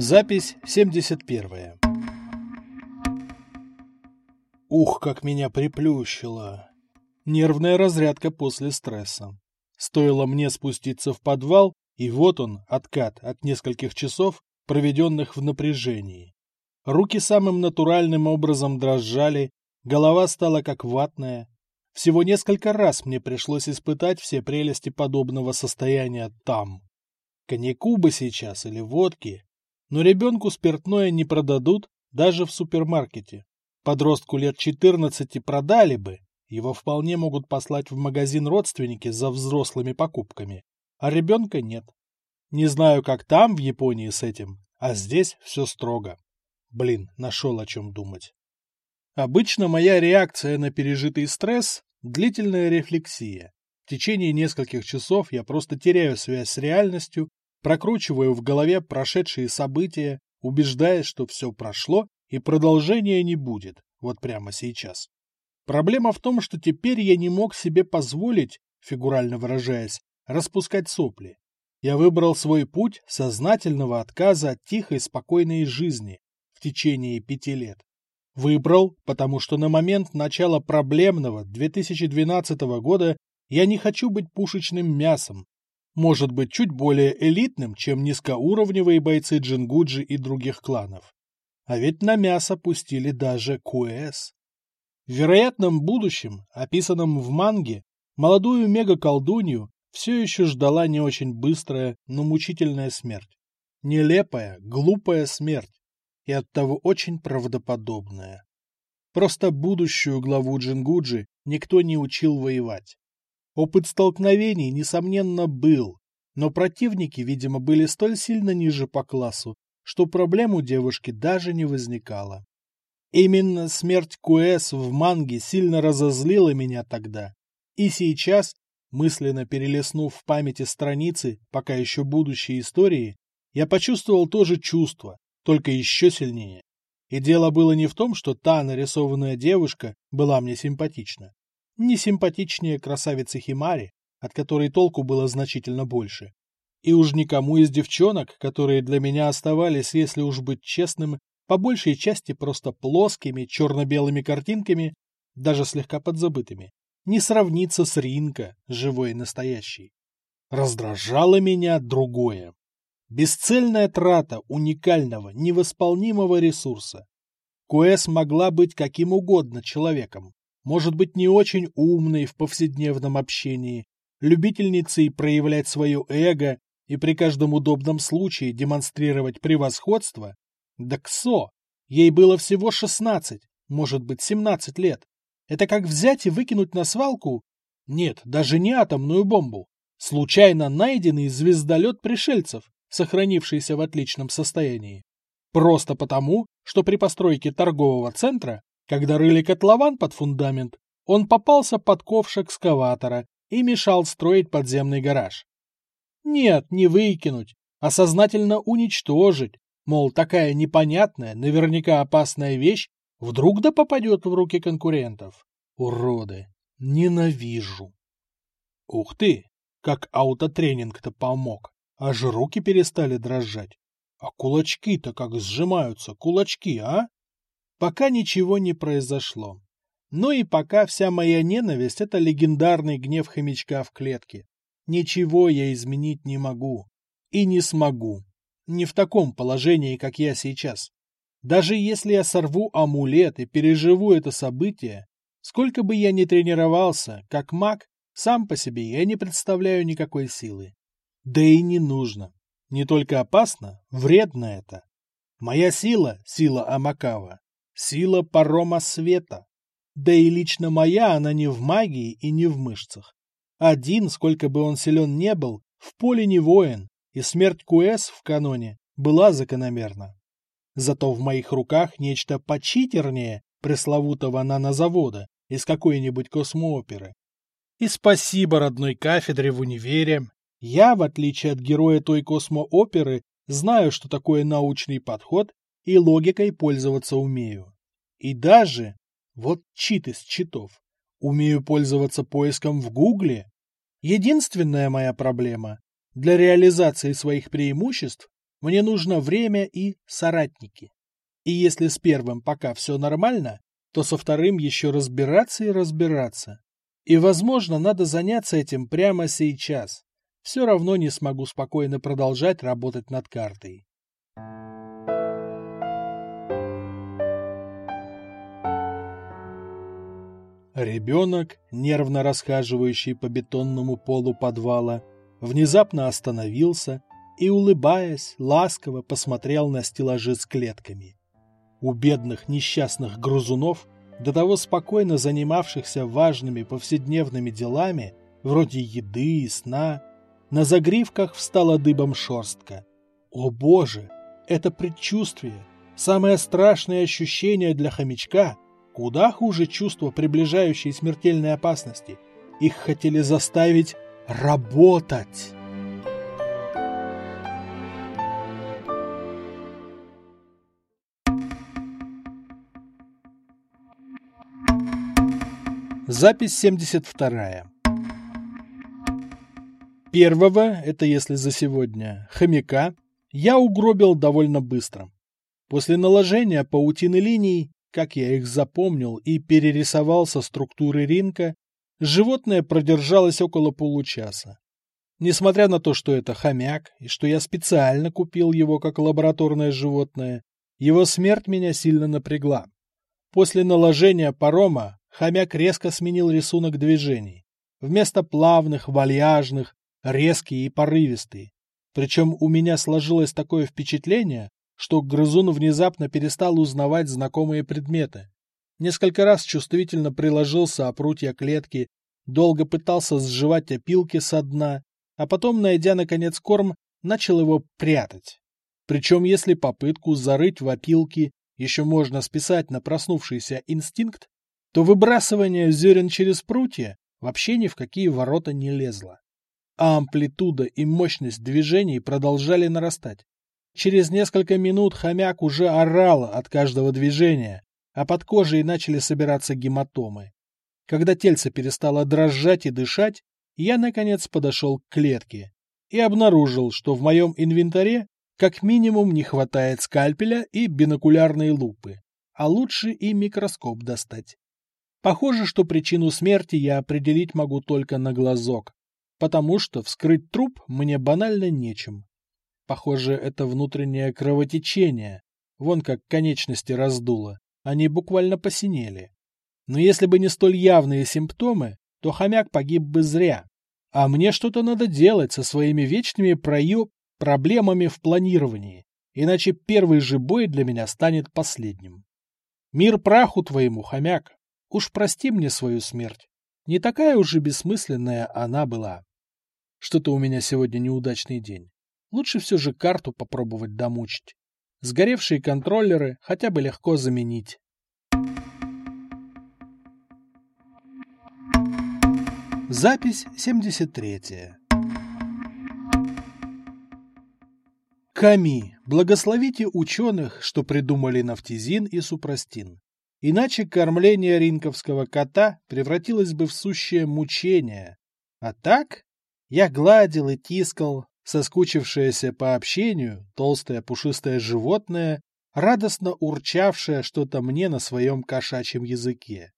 Запись 71. Ух, как меня приплющило. Нервная разрядка после стресса. Стоило мне спуститься в подвал, и вот он, откат от нескольких часов, проведенных в напряжении. Руки самым натуральным образом дрожали, голова стала как ватная. Всего несколько раз мне пришлось испытать все прелести подобного состояния там. Коньяку бы сейчас или водки, но ребенку спиртное не продадут даже в супермаркете. Подростку лет 14 продали бы, его вполне могут послать в магазин родственники за взрослыми покупками, а ребенка нет. Не знаю, как там, в Японии, с этим, а здесь все строго. Блин, нашел о чем думать. Обычно моя реакция на пережитый стресс – длительная рефлексия. В течение нескольких часов я просто теряю связь с реальностью, прокручиваю в голове прошедшие события, убеждаясь, что все прошло и продолжения не будет, вот прямо сейчас. Проблема в том, что теперь я не мог себе позволить, фигурально выражаясь, распускать сопли. Я выбрал свой путь сознательного отказа от тихой, спокойной жизни в течение пяти лет. Выбрал, потому что на момент начала проблемного 2012 года я не хочу быть пушечным мясом, может быть чуть более элитным, чем низкоуровневые бойцы Джингуджи и других кланов. А ведь на мясо пустили даже Куэс. В вероятном будущем, описанном в манге, молодую мега-колдунью все еще ждала не очень быстрая, но мучительная смерть. Нелепая, глупая смерть. И оттого очень правдоподобная. Просто будущую главу Джингуджи никто не учил воевать. Опыт столкновений, несомненно, был, но противники, видимо, были столь сильно ниже по классу, что проблем у девушки даже не возникало. Именно смерть Куэс в манге сильно разозлила меня тогда. И сейчас, мысленно перелистнув в памяти страницы, пока еще будущей истории, я почувствовал то же чувство, только еще сильнее. И дело было не в том, что та нарисованная девушка была мне симпатична. Не симпатичнее красавицы Химари, от которой толку было значительно больше. И уж никому из девчонок, которые для меня оставались, если уж быть честным, по большей части просто плоскими черно-белыми картинками, даже слегка подзабытыми, не сравнится с Ринка, живой и настоящей. Раздражало меня другое. Бесцельная трата уникального, невосполнимого ресурса. Куэс могла быть каким угодно человеком, может быть не очень умной в повседневном общении, любительницей проявлять свое эго и при каждом удобном случае демонстрировать превосходство, да ксо! Ей было всего шестнадцать, может быть, семнадцать лет. Это как взять и выкинуть на свалку? Нет, даже не атомную бомбу. Случайно найденный звездолет пришельцев, сохранившийся в отличном состоянии. Просто потому, что при постройке торгового центра, когда рыли котлован под фундамент, он попался под ковш экскаватора и мешал строить подземный гараж. Нет, не выкинуть, а сознательно уничтожить, Мол, такая непонятная, наверняка опасная вещь вдруг да попадет в руки конкурентов. Уроды. Ненавижу. Ух ты, как аутотренинг-то помог. Аж руки перестали дрожать. А кулачки-то как сжимаются, кулачки, а? Пока ничего не произошло. Но и пока вся моя ненависть — это легендарный гнев хомячка в клетке. Ничего я изменить не могу. И не смогу не в таком положении, как я сейчас. Даже если я сорву амулет и переживу это событие, сколько бы я ни тренировался, как маг, сам по себе я не представляю никакой силы. Да и не нужно. Не только опасно, вредно это. Моя сила — сила Амакава, сила парома света. Да и лично моя она не в магии и не в мышцах. Один, сколько бы он силен не был, в поле не воин, и смерть Куэс в каноне была закономерна. Зато в моих руках нечто почитернее пресловутого нанозавода из какой-нибудь космооперы. И спасибо родной кафедре в универе. Я, в отличие от героя той космооперы, знаю, что такое научный подход и логикой пользоваться умею. И даже, вот чит из читов, умею пользоваться поиском в Гугле. Единственная моя проблема для реализации своих преимуществ Мне нужно время и соратники. И если с первым пока все нормально, то со вторым еще разбираться и разбираться. И, возможно, надо заняться этим прямо сейчас. Все равно не смогу спокойно продолжать работать над картой. Ребенок, нервно расхаживающий по бетонному полу подвала, внезапно остановился и, улыбаясь, ласково посмотрел на стеллажи с клетками. У бедных несчастных грузунов, до того спокойно занимавшихся важными повседневными делами, вроде еды и сна, на загривках встала дыбом шерстка. О боже, это предчувствие, самое страшное ощущение для хомячка — Куда хуже чувство приближающей смертельной опасности. Их хотели заставить работать. Запись 72. Первого, это если за сегодня, хомяка, я угробил довольно быстро. После наложения паутины линий как я их запомнил и перерисовал со структуры ринка, животное продержалось около получаса. Несмотря на то, что это хомяк, и что я специально купил его как лабораторное животное, его смерть меня сильно напрягла. После наложения парома хомяк резко сменил рисунок движений. Вместо плавных, вальяжных, резкие и порывистые. Причем у меня сложилось такое впечатление, что грызун внезапно перестал узнавать знакомые предметы. Несколько раз чувствительно приложился о прутья клетки, долго пытался сживать опилки со дна, а потом, найдя наконец корм, начал его прятать. Причем если попытку зарыть в опилки еще можно списать на проснувшийся инстинкт, то выбрасывание зерен через прутья вообще ни в какие ворота не лезло. А амплитуда и мощность движений продолжали нарастать. Через несколько минут хомяк уже орал от каждого движения, а под кожей начали собираться гематомы. Когда тельце перестало дрожать и дышать, я, наконец, подошел к клетке и обнаружил, что в моем инвентаре как минимум не хватает скальпеля и бинокулярной лупы, а лучше и микроскоп достать. Похоже, что причину смерти я определить могу только на глазок, потому что вскрыть труп мне банально нечем. Похоже, это внутреннее кровотечение. Вон как конечности раздуло. Они буквально посинели. Но если бы не столь явные симптомы, то хомяк погиб бы зря. А мне что-то надо делать со своими вечными прою... проблемами в планировании, иначе первый же бой для меня станет последним. Мир праху твоему, хомяк. Уж прости мне свою смерть. Не такая уж и бессмысленная она была. Что-то у меня сегодня неудачный день. Лучше все же карту попробовать домучить. Сгоревшие контроллеры хотя бы легко заменить. Запись 73. Ками, благословите ученых, что придумали нафтизин и супрастин. Иначе кормление ринковского кота превратилось бы в сущее мучение. А так я гладил и тискал, соскучившееся по общению, толстое пушистое животное, радостно урчавшее что-то мне на своем кошачьем языке.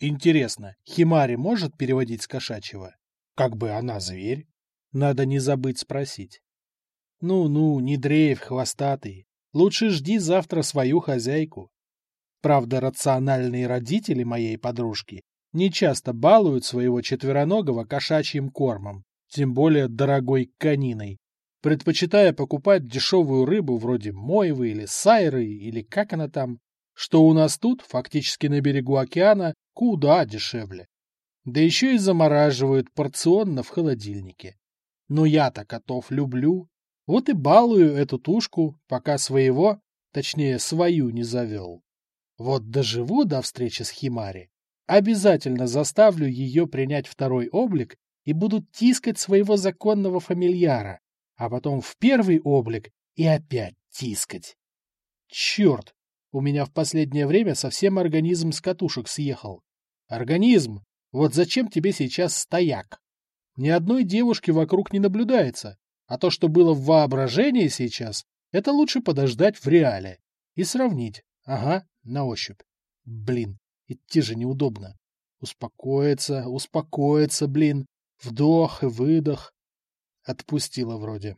Интересно, Химари может переводить с кошачьего? Как бы она зверь? Надо не забыть спросить. Ну-ну, не дрейф, хвостатый. Лучше жди завтра свою хозяйку. Правда, рациональные родители моей подружки не часто балуют своего четвероногого кошачьим кормом, тем более дорогой кониной, предпочитая покупать дешевую рыбу вроде мойвы или сайры, или как она там, что у нас тут, фактически на берегу океана, куда дешевле. Да еще и замораживают порционно в холодильнике. Но я-то котов люблю, вот и балую эту тушку, пока своего, точнее свою, не завел. Вот доживу до встречи с Химари, обязательно заставлю ее принять второй облик и будут тискать своего законного фамильяра, а потом в первый облик и опять тискать. Черт, у меня в последнее время совсем организм с катушек съехал. Организм, вот зачем тебе сейчас стояк? Ни одной девушки вокруг не наблюдается, а то, что было в воображении сейчас, Это лучше подождать в реале и сравнить. Ага, на ощупь. Блин, идти же неудобно. Успокоиться, успокоиться, блин. Вдох и выдох. Отпустила вроде.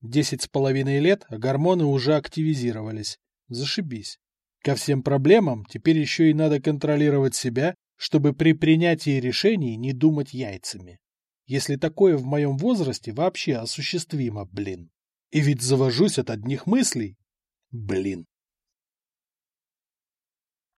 Десять с половиной лет, а гормоны уже активизировались. Зашибись. Ко всем проблемам теперь еще и надо контролировать себя, чтобы при принятии решений не думать яйцами. Если такое в моем возрасте вообще осуществимо, блин. И ведь завожусь от одних мыслей. Блин.